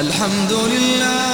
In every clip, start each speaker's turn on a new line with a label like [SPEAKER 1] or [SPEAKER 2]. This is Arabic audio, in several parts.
[SPEAKER 1] الحمد لله.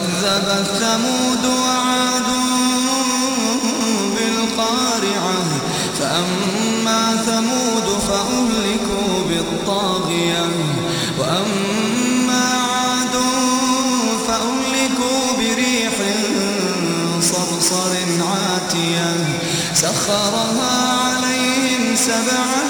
[SPEAKER 1] كذبت ثمود وعاد بالقارعة. فأما ثمود فأهلكوا بالطاغية. وأما عاد فأهلكوا بريح صرصر عاتية. سخرها عليهم سبع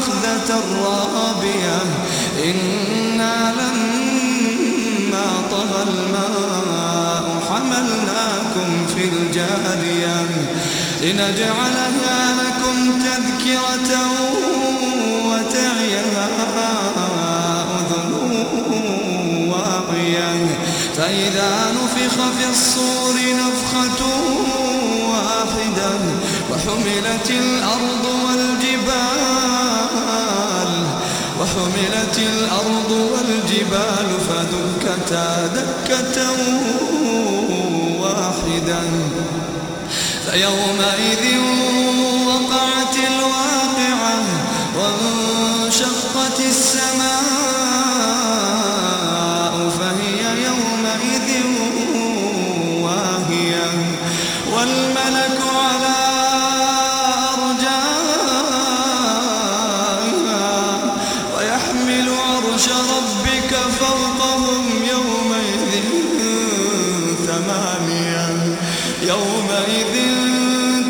[SPEAKER 1] أخذة رابية إنا لما طغى الماء. حملناكم في الجارية. لنجعلها لكم تذكرة وتعيها أذن واعية فإذا نفخ في الصور نفخة واحدة وحملت الأرض والجبال وحملت الأرض والجبال فدكتا دكة واحدة فيومئذ وقعت الواقعة وانشقت السماء فهي يومئذ واهية والملك على يومئذ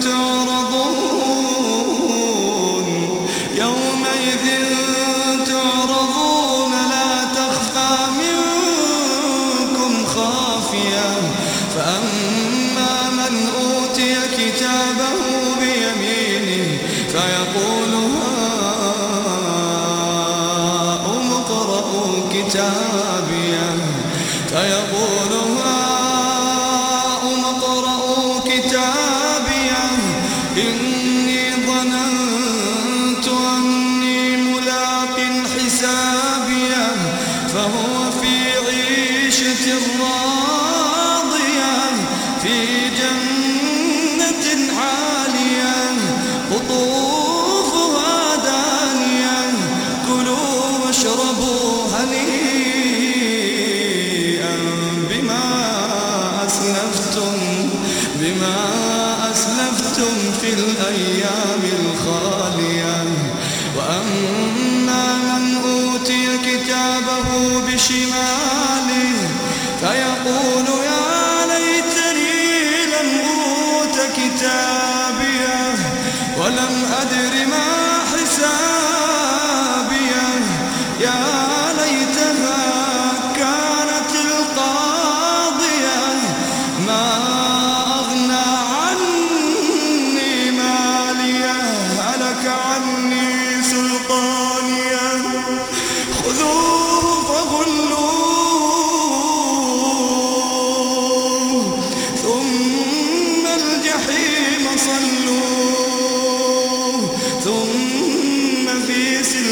[SPEAKER 1] تعرضون يومئذ تعرضون لا تخفى منكم خافية. فأما من أوتي كتابه بيمينه فيقول كتابه بشماله فيقول يا ليتني لم أوت كتابيه ولم أدر ما حسابيه. يا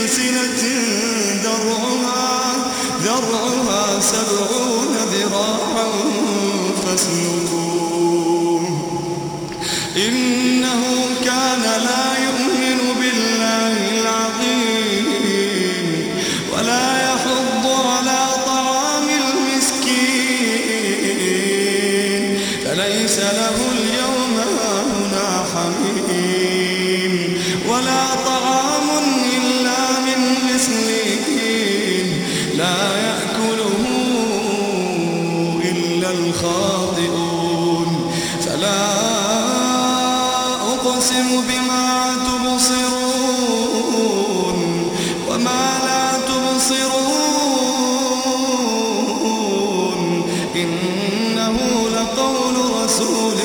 [SPEAKER 1] سلسلة درعها أقسم بما تبصرون وما لا تبصرون. إنه لقول رسول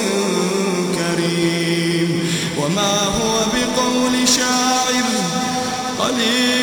[SPEAKER 1] كريم. وما هو بقول شاعر قليلا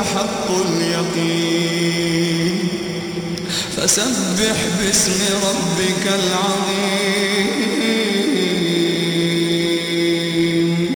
[SPEAKER 1] لحق اليقين. فسبح باسم ربك العظيم.